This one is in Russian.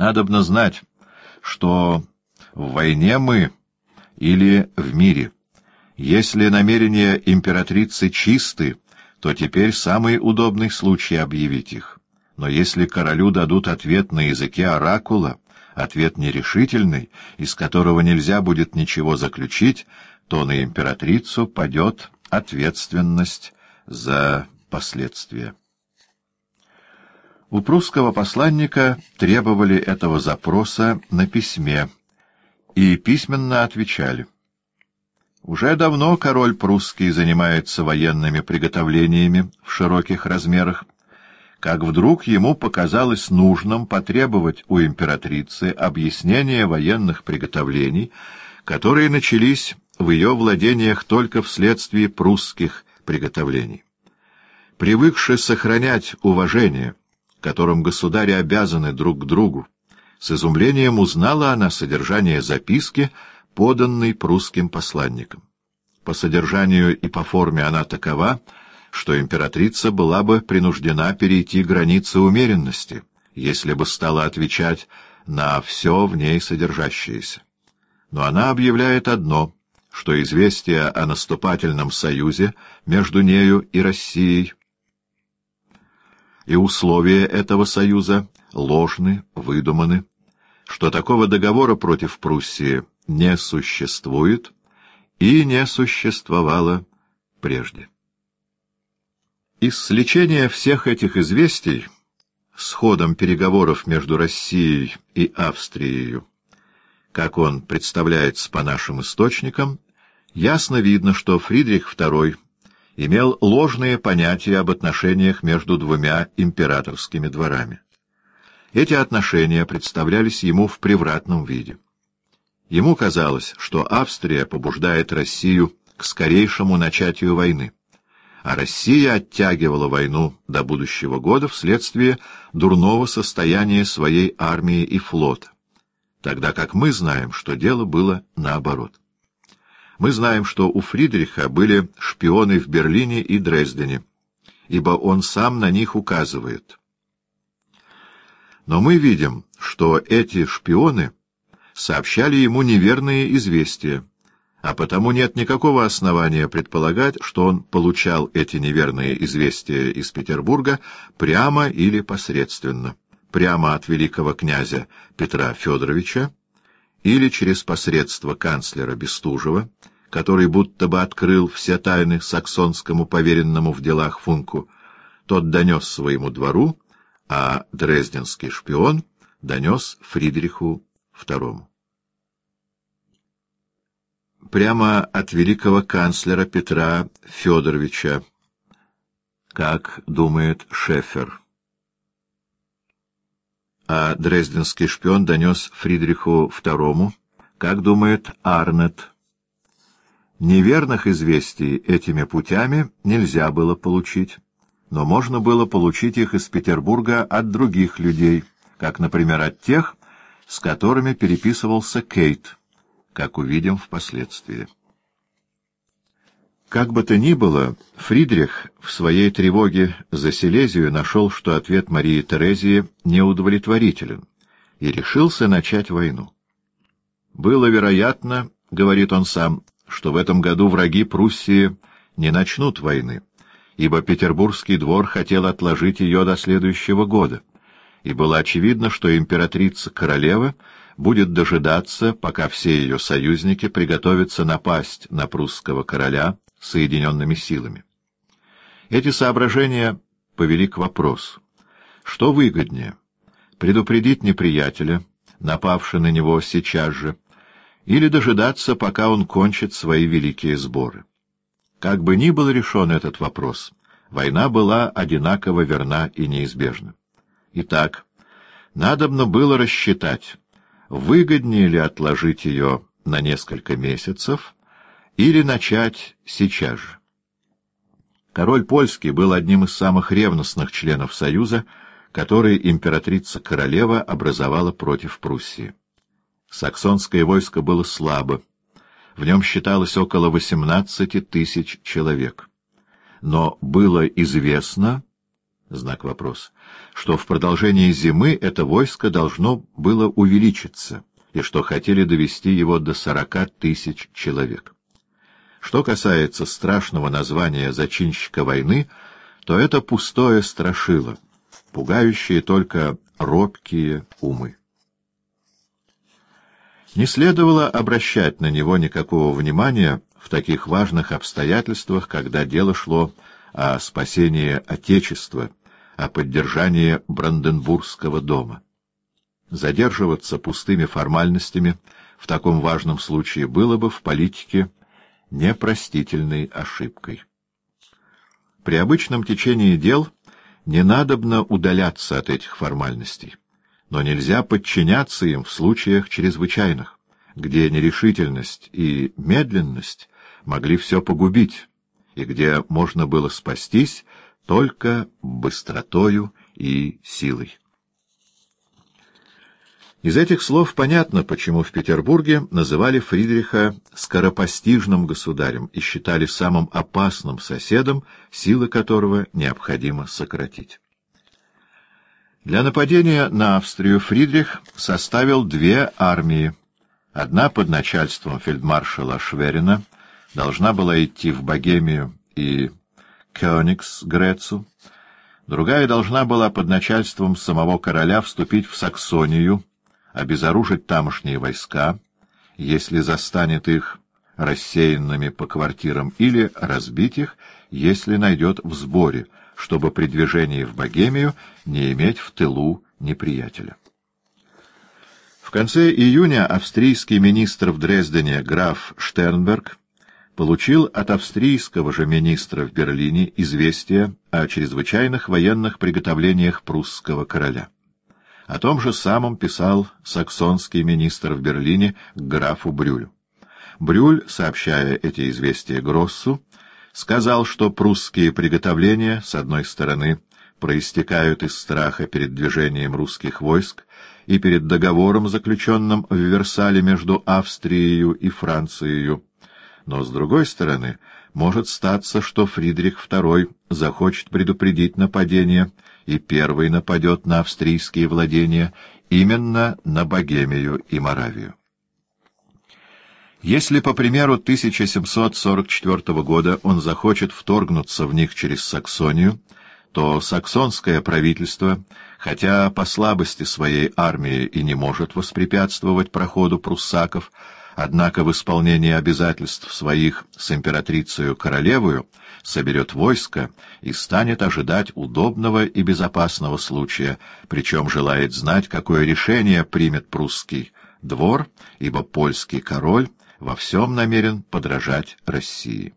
Надобно знать, что в войне мы или в мире. Если намерения императрицы чисты, то теперь самый удобный случай объявить их. Но если королю дадут ответ на языке оракула, ответ нерешительный, из которого нельзя будет ничего заключить, то на императрицу падет ответственность за последствия. У прусского посланника требовали этого запроса на письме и письменно отвечали. Уже давно король прусский занимается военными приготовлениями в широких размерах, как вдруг ему показалось нужным потребовать у императрицы объяснения военных приготовлений, которые начались в ее владениях только вследствие прусских приготовлений. Привыкши сохранять уважение, которым государи обязаны друг к другу, с изумлением узнала она содержание записки, поданной прусским посланникам. По содержанию и по форме она такова, что императрица была бы принуждена перейти границы умеренности, если бы стала отвечать на все в ней содержащееся. Но она объявляет одно, что известие о наступательном союзе между нею и Россией и условия этого союза ложны, выдуманы, что такого договора против Пруссии не существует и не существовало прежде. Из сличения всех этих известий с ходом переговоров между Россией и Австрией, как он представляется по нашим источникам, ясно видно, что Фридрих II имел ложные понятия об отношениях между двумя императорскими дворами. Эти отношения представлялись ему в превратном виде. Ему казалось, что Австрия побуждает Россию к скорейшему начатию войны, а Россия оттягивала войну до будущего года вследствие дурного состояния своей армии и флота, тогда как мы знаем, что дело было наоборот. Мы знаем, что у Фридриха были шпионы в Берлине и Дрездене, ибо он сам на них указывает. Но мы видим, что эти шпионы сообщали ему неверные известия, а потому нет никакого основания предполагать, что он получал эти неверные известия из Петербурга прямо или посредственно, прямо от великого князя Петра Федоровича, или через посредство канцлера Бестужева, который будто бы открыл все тайны саксонскому поверенному в делах Функу, тот донес своему двору, а дрезденский шпион донес Фридриху II. Прямо от великого канцлера Петра Федоровича, как думает Шефер. А дрезденский шпион донес Фридриху II, как думает Арнет. Неверных известий этими путями нельзя было получить, но можно было получить их из Петербурга от других людей, как, например, от тех, с которыми переписывался Кейт, как увидим впоследствии. Как бы то ни было, Фридрих в своей тревоге за Силезию нашел, что ответ Марии Терезии неудовлетворителен, и решился начать войну. Было вероятно, — говорит он сам, что в этом году враги Пруссии не начнут войны, ибо Петербургский двор хотел отложить ее до следующего года, и было очевидно, что императрица-королева будет дожидаться, пока все ее союзники приготовятся напасть на прусского короля соединенными силами. Эти соображения повели к вопросу, что выгоднее — предупредить неприятеля, напавший на него сейчас же, или дожидаться, пока он кончит свои великие сборы. Как бы ни был решен этот вопрос, война была одинаково верна и неизбежна. Итак, надобно было рассчитать, выгоднее ли отложить ее на несколько месяцев или начать сейчас же. Король польский был одним из самых ревностных членов Союза, который императрица-королева образовала против Пруссии. Саксонское войско было слабо. В нем считалось около 18 тысяч человек. Но было известно, знак вопроса, что в продолжении зимы это войско должно было увеличиться, и что хотели довести его до сорока тысяч человек. Что касается страшного названия зачинщика войны, то это пустое страшило, пугающее только робкие умы. Не следовало обращать на него никакого внимания в таких важных обстоятельствах, когда дело шло о спасении Отечества, о поддержании Бранденбургского дома. Задерживаться пустыми формальностями в таком важном случае было бы в политике непростительной ошибкой. При обычном течении дел не надобно удаляться от этих формальностей, но нельзя подчиняться им в случаях чрезвычайных, где нерешительность и медленность могли все погубить, и где можно было спастись только быстротою и силой. Из этих слов понятно, почему в Петербурге называли Фридриха скоропостижным государем и считали самым опасным соседом, силы которого необходимо сократить. Для нападения на Австрию Фридрих составил две армии. Одна под начальством фельдмаршала Шверина должна была идти в Богемию и Кёнигс-Грецу, другая должна была под начальством самого короля вступить в Саксонию, обезоружить тамошние войска, если застанет их рассеянными по квартирам, или разбить их, если найдет в сборе, чтобы при движении в Богемию не иметь в тылу неприятеля. В конце июня австрийский министр в Дрездене граф Штернберг получил от австрийского же министра в Берлине известие о чрезвычайных военных приготовлениях прусского короля. О том же самом писал саксонский министр в Берлине графу Брюлю. Брюль, сообщая эти известия Гроссу, сказал, что прусские приготовления, с одной стороны, проистекают из страха перед движением русских войск и перед договором, заключенным в Версале между Австрией и Францией, но, с другой стороны, может статься, что Фридрих II захочет предупредить нападение и первый нападет на австрийские владения, именно на Богемию и Моравию. Если, по примеру 1744 года, он захочет вторгнуться в них через Саксонию, то саксонское правительство, хотя по слабости своей армии и не может воспрепятствовать проходу пруссаков, однако в исполнении обязательств своих с императрицей королевою соберет войско и станет ожидать удобного и безопасного случая, причем желает знать, какое решение примет прусский двор, ибо польский король во всем намерен подражать России.